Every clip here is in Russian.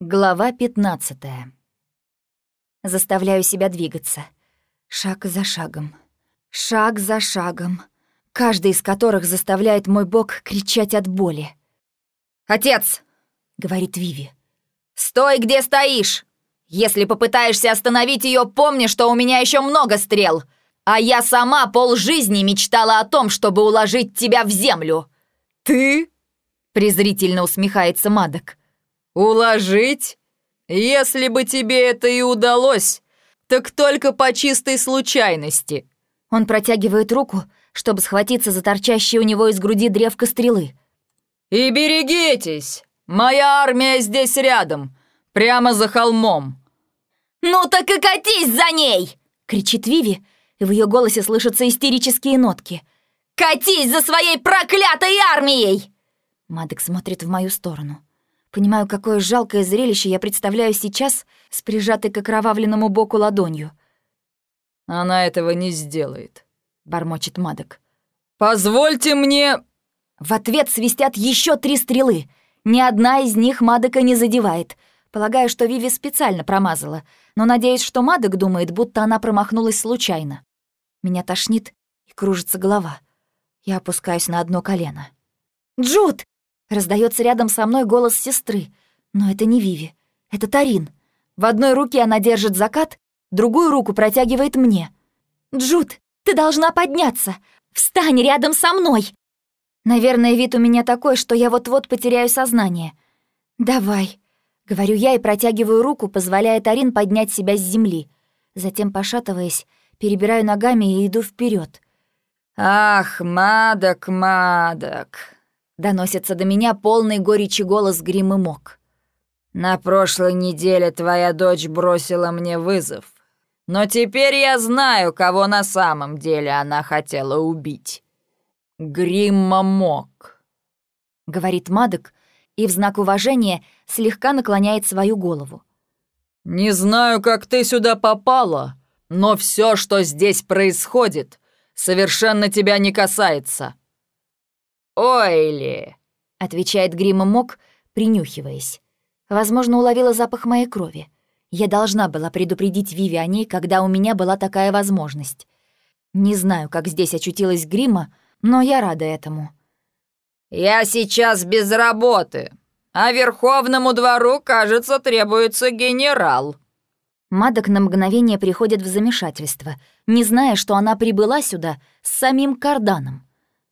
Глава 15 Заставляю себя двигаться. Шаг за шагом. Шаг за шагом. Каждый из которых заставляет мой бок кричать от боли. «Отец!» — говорит Виви. «Стой, где стоишь! Если попытаешься остановить ее, помни, что у меня еще много стрел, а я сама полжизни мечтала о том, чтобы уложить тебя в землю!» «Ты?» — презрительно усмехается Мадок. «Уложить? Если бы тебе это и удалось, так только по чистой случайности». Он протягивает руку, чтобы схватиться за торчащее у него из груди древко стрелы. «И берегитесь! Моя армия здесь рядом, прямо за холмом!» «Ну так и катись за ней!» — кричит Виви, и в ее голосе слышатся истерические нотки. «Катись за своей проклятой армией!» Мадек смотрит в мою сторону. Понимаю, какое жалкое зрелище я представляю сейчас с прижатой к окровавленному боку ладонью. «Она этого не сделает», — бормочет Мадок. «Позвольте мне...» В ответ свистят еще три стрелы. Ни одна из них Мадока не задевает. Полагаю, что Виви специально промазала, но надеюсь, что Мадок думает, будто она промахнулась случайно. Меня тошнит и кружится голова. Я опускаюсь на одно колено. «Джуд!» Раздается рядом со мной голос сестры. Но это не Виви. Это Тарин. В одной руке она держит закат, другую руку протягивает мне. «Джуд, ты должна подняться! Встань рядом со мной!» Наверное, вид у меня такой, что я вот-вот потеряю сознание. «Давай», — говорю я и протягиваю руку, позволяя Тарин поднять себя с земли. Затем, пошатываясь, перебираю ногами и иду вперед. «Ах, Мадок, Мадок!» Доносится до меня полный горечи голос Гримы Мок. «На прошлой неделе твоя дочь бросила мне вызов. Но теперь я знаю, кого на самом деле она хотела убить. Гримма Мок», — говорит Мадок, и в знак уважения слегка наклоняет свою голову. «Не знаю, как ты сюда попала, но все, что здесь происходит, совершенно тебя не касается». «Ойли!» — отвечает Грима Мок, принюхиваясь. Возможно, уловила запах моей крови. Я должна была предупредить Виви о ней, когда у меня была такая возможность. Не знаю, как здесь очутилась Грима, но я рада этому. «Я сейчас без работы, а Верховному двору, кажется, требуется генерал». Мадок на мгновение приходит в замешательство, не зная, что она прибыла сюда с самим Карданом.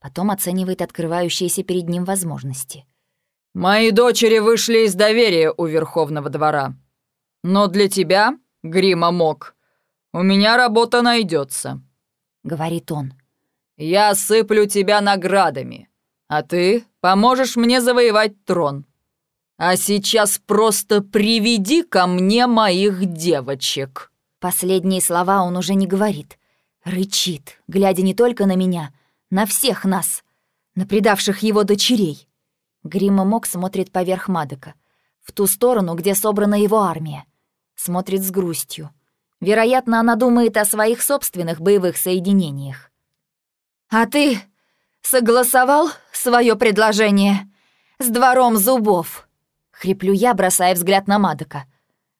Потом оценивает открывающиеся перед ним возможности. «Мои дочери вышли из доверия у Верховного двора. Но для тебя, Грима Мок, у меня работа найдется, говорит он. «Я сыплю тебя наградами, а ты поможешь мне завоевать трон. А сейчас просто приведи ко мне моих девочек». Последние слова он уже не говорит. Рычит, глядя не только на меня, на всех нас, на предавших его дочерей. Грима Мок смотрит поверх Мадока, в ту сторону, где собрана его армия. Смотрит с грустью. Вероятно, она думает о своих собственных боевых соединениях. «А ты согласовал свое предложение с двором зубов?» — хриплю я, бросая взгляд на Мадока.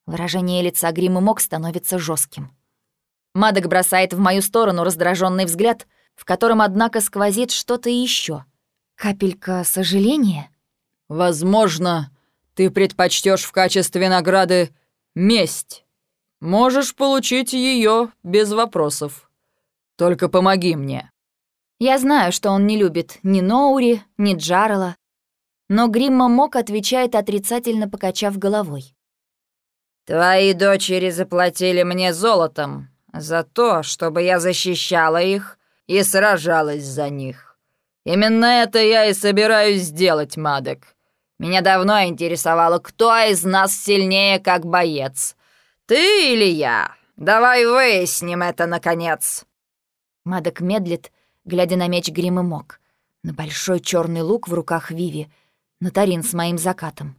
Выражение лица Гримы Мок становится жестким. Мадок бросает в мою сторону раздраженный взгляд — в котором, однако, сквозит что-то еще. Капелька сожаления? «Возможно, ты предпочтешь в качестве награды месть. Можешь получить ее без вопросов. Только помоги мне». Я знаю, что он не любит ни Ноури, ни Джарела, но Гримма Мок отвечает отрицательно, покачав головой. «Твои дочери заплатили мне золотом за то, чтобы я защищала их и сражалась за них. Именно это я и собираюсь сделать, Мадок. Меня давно интересовало, кто из нас сильнее как боец. Ты или я? Давай выясним это, наконец». Мадок медлит, глядя на меч Гримы Мок, на большой черный лук в руках Виви, на Тарин с моим закатом.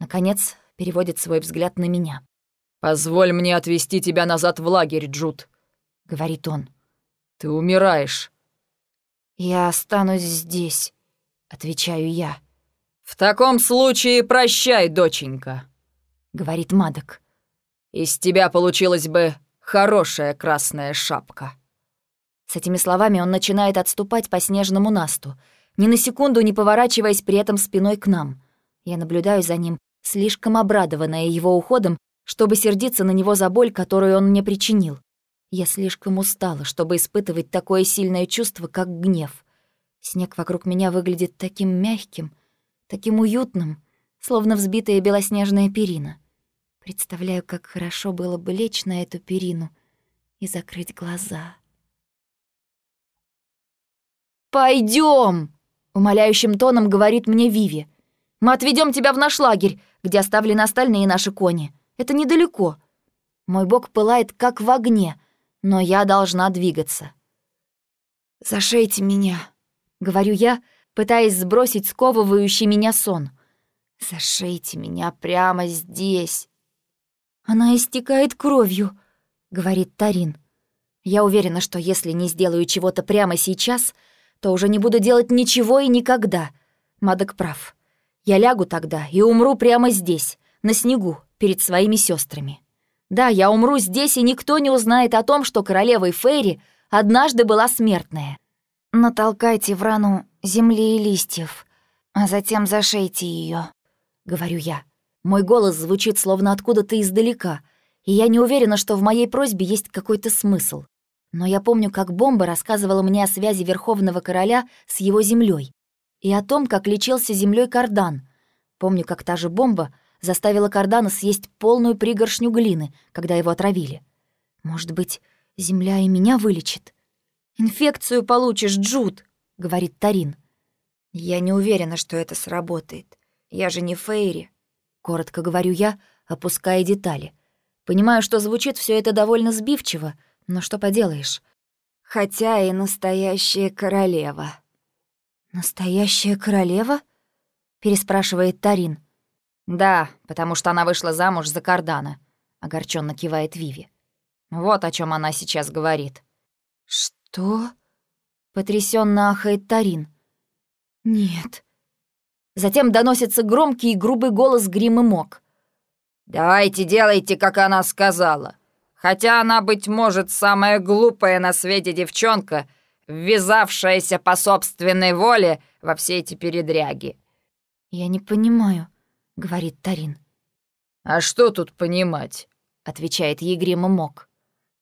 Наконец, переводит свой взгляд на меня. «Позволь мне отвезти тебя назад в лагерь, Джуд», — говорит он. Ты умираешь». «Я останусь здесь», — отвечаю я. «В таком случае прощай, доченька. говорит Мадок. «Из тебя получилась бы хорошая красная шапка». С этими словами он начинает отступать по снежному насту, ни на секунду не поворачиваясь при этом спиной к нам. Я наблюдаю за ним, слишком обрадованная его уходом, чтобы сердиться на него за боль, которую он мне причинил. Я слишком устала, чтобы испытывать такое сильное чувство, как гнев. Снег вокруг меня выглядит таким мягким, таким уютным, словно взбитая белоснежная перина. Представляю, как хорошо было бы лечь на эту перину и закрыть глаза. Пойдем! умоляющим тоном говорит мне Виви. «Мы отведем тебя в наш лагерь, где оставлены остальные наши кони. Это недалеко. Мой бок пылает, как в огне, но я должна двигаться». «Зашейте меня», — говорю я, пытаясь сбросить сковывающий меня сон. «Зашейте меня прямо здесь». «Она истекает кровью», — говорит Тарин. «Я уверена, что если не сделаю чего-то прямо сейчас, то уже не буду делать ничего и никогда. Мадок прав. Я лягу тогда и умру прямо здесь, на снегу, перед своими сестрами. Да, я умру здесь, и никто не узнает о том, что королевой Фейри однажды была смертная. Натолкайте в рану земли и листьев, а затем зашейте ее, говорю я. Мой голос звучит словно откуда-то издалека, и я не уверена, что в моей просьбе есть какой-то смысл. Но я помню, как Бомба рассказывала мне о связи Верховного Короля с его землей и о том, как лечился землей Кардан. Помню, как та же Бомба заставила Кардана съесть полную пригоршню глины, когда его отравили. Может быть, земля и меня вылечит? «Инфекцию получишь, Джуд», — говорит Тарин. «Я не уверена, что это сработает. Я же не Фейри», — коротко говорю я, опуская детали. Понимаю, что звучит все это довольно сбивчиво, но что поделаешь. Хотя и настоящая королева. «Настоящая королева?» — переспрашивает Тарин. «Да, потому что она вышла замуж за Кардана», — огорченно кивает Виви. «Вот о чем она сейчас говорит». «Что?» — потрясенно ахает Тарин. «Нет». Затем доносится громкий и грубый голос Гримы Мок. «Давайте делайте, как она сказала. Хотя она, быть может, самая глупая на свете девчонка, ввязавшаяся по собственной воле во все эти передряги». «Я не понимаю», — говорит Тарин. «А что тут понимать?» — отвечает Егрима Мок.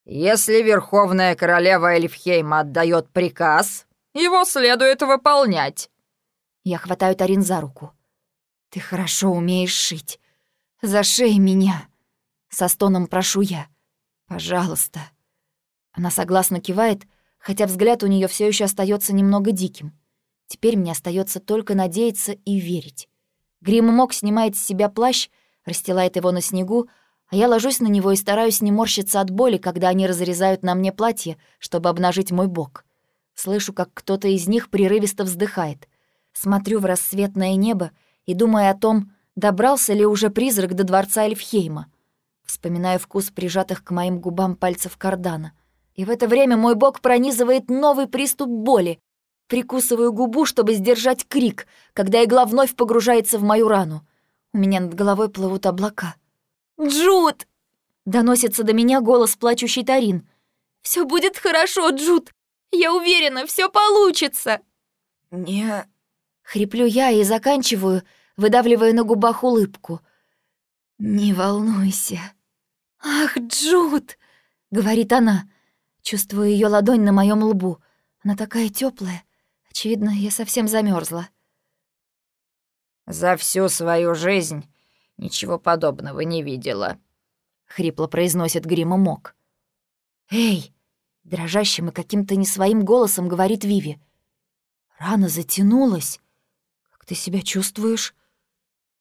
«Если Верховная Королева Эльфхейма отдает приказ, его следует выполнять». Я хватаю Тарин за руку. «Ты хорошо умеешь шить. Зашей меня!» Со стоном прошу я. «Пожалуйста». Она согласно кивает, хотя взгляд у нее все еще остается немного диким. Теперь мне остается только надеяться и верить. Грим Мок снимает с себя плащ, расстилает его на снегу, а я ложусь на него и стараюсь не морщиться от боли, когда они разрезают на мне платье, чтобы обнажить мой бок. Слышу, как кто-то из них прерывисто вздыхает. Смотрю в рассветное небо и думаю о том, добрался ли уже призрак до дворца Эльфхейма. Вспоминаю вкус прижатых к моим губам пальцев кардана. И в это время мой бок пронизывает новый приступ боли. Прикусываю губу, чтобы сдержать крик, когда игла вновь погружается в мою рану. У меня над головой плывут облака. «Джуд!» — доносится до меня голос плачущий Тарин. «Все будет хорошо, Джуд! Я уверена, все получится!» «Не...» — хриплю я и заканчиваю, выдавливая на губах улыбку. «Не волнуйся». «Ах, Джуд!» — говорит она. Чувствую ее ладонь на моем лбу. Она такая теплая. Очевидно, я совсем замерзла. «За всю свою жизнь ничего подобного не видела», — хрипло произносит Грима Мок. «Эй!» — дрожащим и каким-то не своим голосом говорит Виви. «Рана затянулась. Как ты себя чувствуешь?»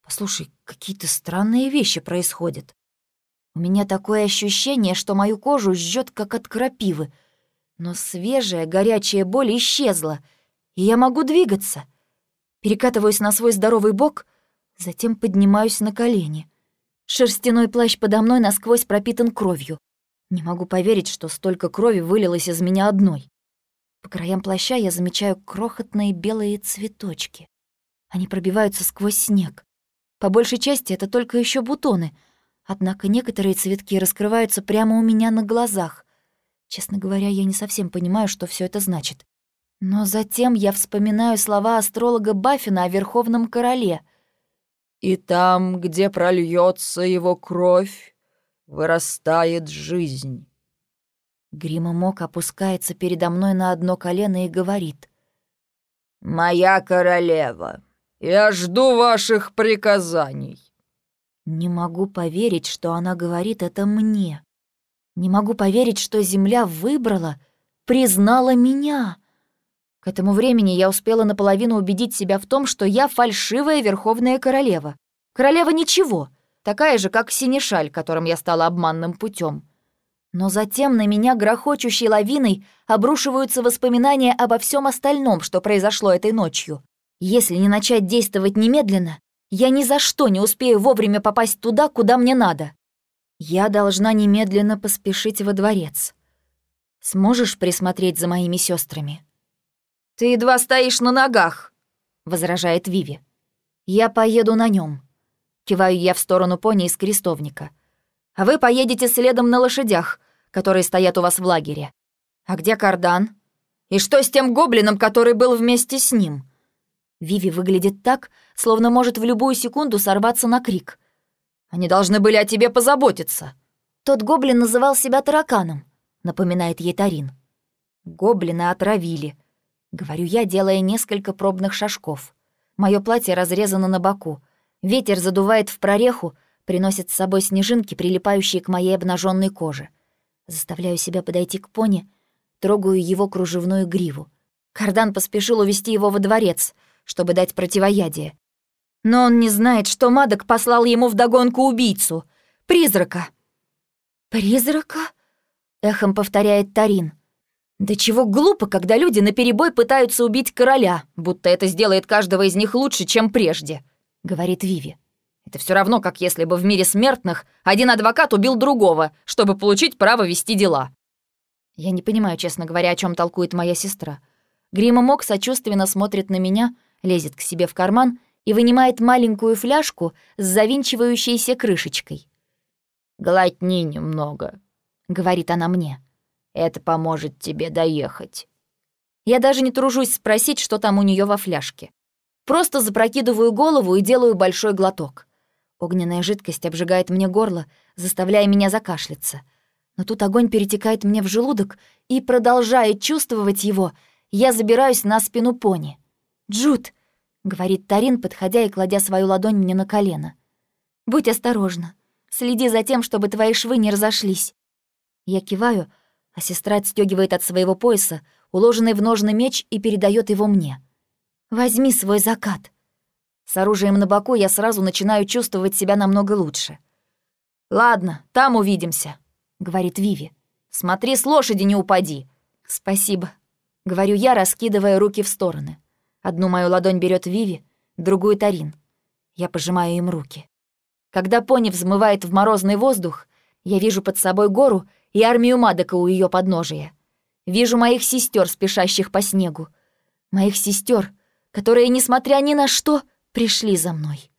Послушай, какие-то странные вещи происходят. У меня такое ощущение, что мою кожу жжет, как от крапивы. Но свежая, горячая боль исчезла, и я могу двигаться. Перекатываюсь на свой здоровый бок, затем поднимаюсь на колени. Шерстяной плащ подо мной насквозь пропитан кровью. Не могу поверить, что столько крови вылилось из меня одной. По краям плаща я замечаю крохотные белые цветочки. Они пробиваются сквозь снег. По большей части это только еще бутоны, Однако некоторые цветки раскрываются прямо у меня на глазах. Честно говоря, я не совсем понимаю, что все это значит. Но затем я вспоминаю слова астролога Баффина о Верховном Короле. «И там, где прольется его кровь, вырастает жизнь». Грима Мок опускается передо мной на одно колено и говорит. «Моя королева, я жду ваших приказаний». Не могу поверить, что она говорит это мне. Не могу поверить, что Земля выбрала, признала меня. К этому времени я успела наполовину убедить себя в том, что я фальшивая Верховная Королева. Королева ничего, такая же, как Синешаль, которым я стала обманным путем. Но затем на меня грохочущей лавиной обрушиваются воспоминания обо всем остальном, что произошло этой ночью. Если не начать действовать немедленно, я ни за что не успею вовремя попасть туда, куда мне надо. Я должна немедленно поспешить во дворец. Сможешь присмотреть за моими сестрами? «Ты едва стоишь на ногах», — возражает Виви. «Я поеду на нем. Киваю я в сторону пони из крестовника. «А вы поедете следом на лошадях, которые стоят у вас в лагере. А где кардан? И что с тем гоблином, который был вместе с ним?» Виви выглядит так, словно может в любую секунду сорваться на крик. «Они должны были о тебе позаботиться!» «Тот гоблин называл себя тараканом», — напоминает ей Тарин. «Гоблина отравили», — говорю я, делая несколько пробных шажков. Моё платье разрезано на боку. Ветер задувает в прореху, приносит с собой снежинки, прилипающие к моей обнаженной коже. Заставляю себя подойти к пони, трогаю его кружевную гриву. Кардан поспешил увести его во дворец, чтобы дать противоядие. Но он не знает, что Мадок послал ему вдогонку убийцу. Призрака. «Призрака?» — эхом повторяет Тарин. «Да чего глупо, когда люди наперебой пытаются убить короля, будто это сделает каждого из них лучше, чем прежде», — говорит Виви. Это все равно, как если бы в мире смертных один адвокат убил другого, чтобы получить право вести дела. Я не понимаю, честно говоря, о чем толкует моя сестра. Грима Мок сочувственно смотрит на меня, лезет к себе в карман и вынимает маленькую фляжку с завинчивающейся крышечкой. «Глотни немного», — говорит она мне. «Это поможет тебе доехать». Я даже не тружусь спросить, что там у нее во фляжке. Просто запрокидываю голову и делаю большой глоток. Огненная жидкость обжигает мне горло, заставляя меня закашляться. Но тут огонь перетекает мне в желудок, и, продолжая чувствовать его, я забираюсь на спину пони. «Джуд!» — говорит Тарин, подходя и кладя свою ладонь мне на колено. «Будь осторожна. Следи за тем, чтобы твои швы не разошлись». Я киваю, а сестра отстегивает от своего пояса уложенный в ножны меч и передает его мне. «Возьми свой закат. С оружием на боку я сразу начинаю чувствовать себя намного лучше. «Ладно, там увидимся», — говорит Виви. «Смотри, с лошади не упади». «Спасибо», — говорю я, раскидывая руки в стороны. Одну мою ладонь берет Виви, другую — Тарин. Я пожимаю им руки. Когда пони взмывает в морозный воздух, я вижу под собой гору и армию Мадока у ее подножия. Вижу моих сестер, спешащих по снегу. Моих сестер, которые, несмотря ни на что, пришли за мной.